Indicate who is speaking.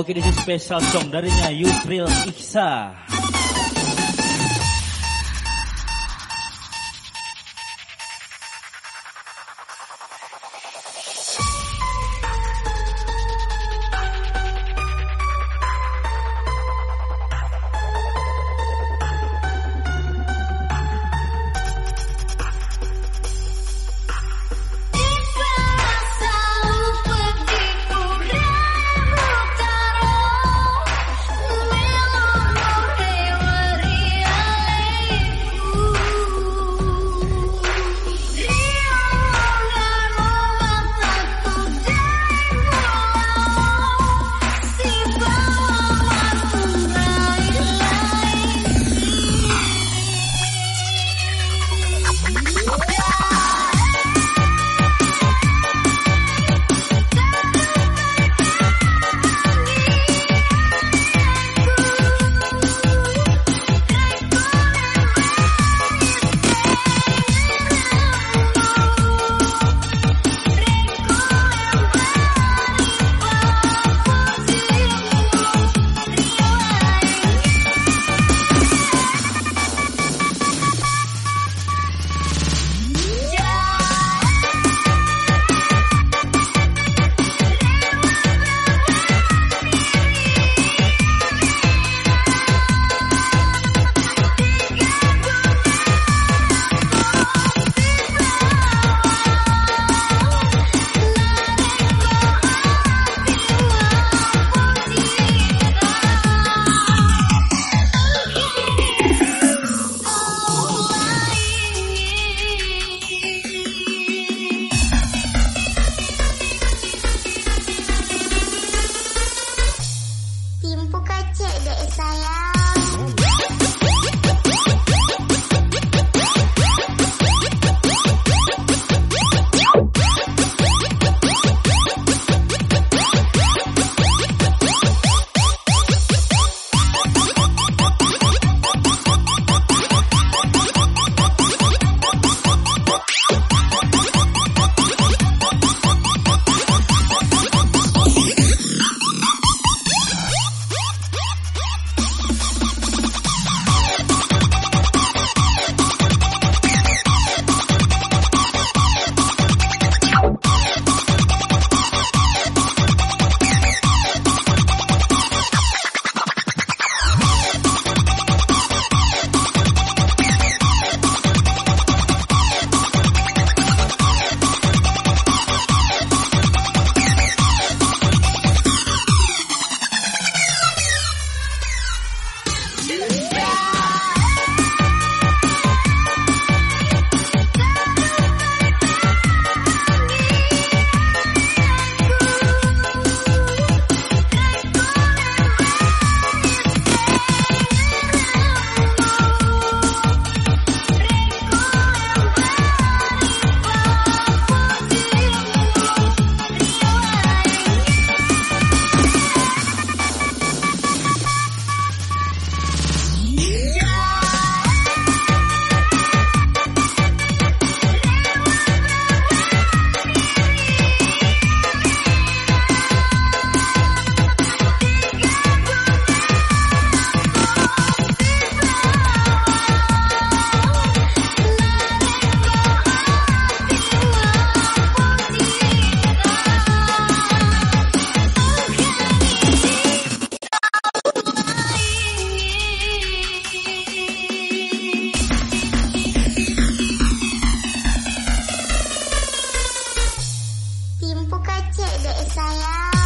Speaker 1: Oke, okay, this is special song darinya Yusril Iksa.
Speaker 2: adik-adik.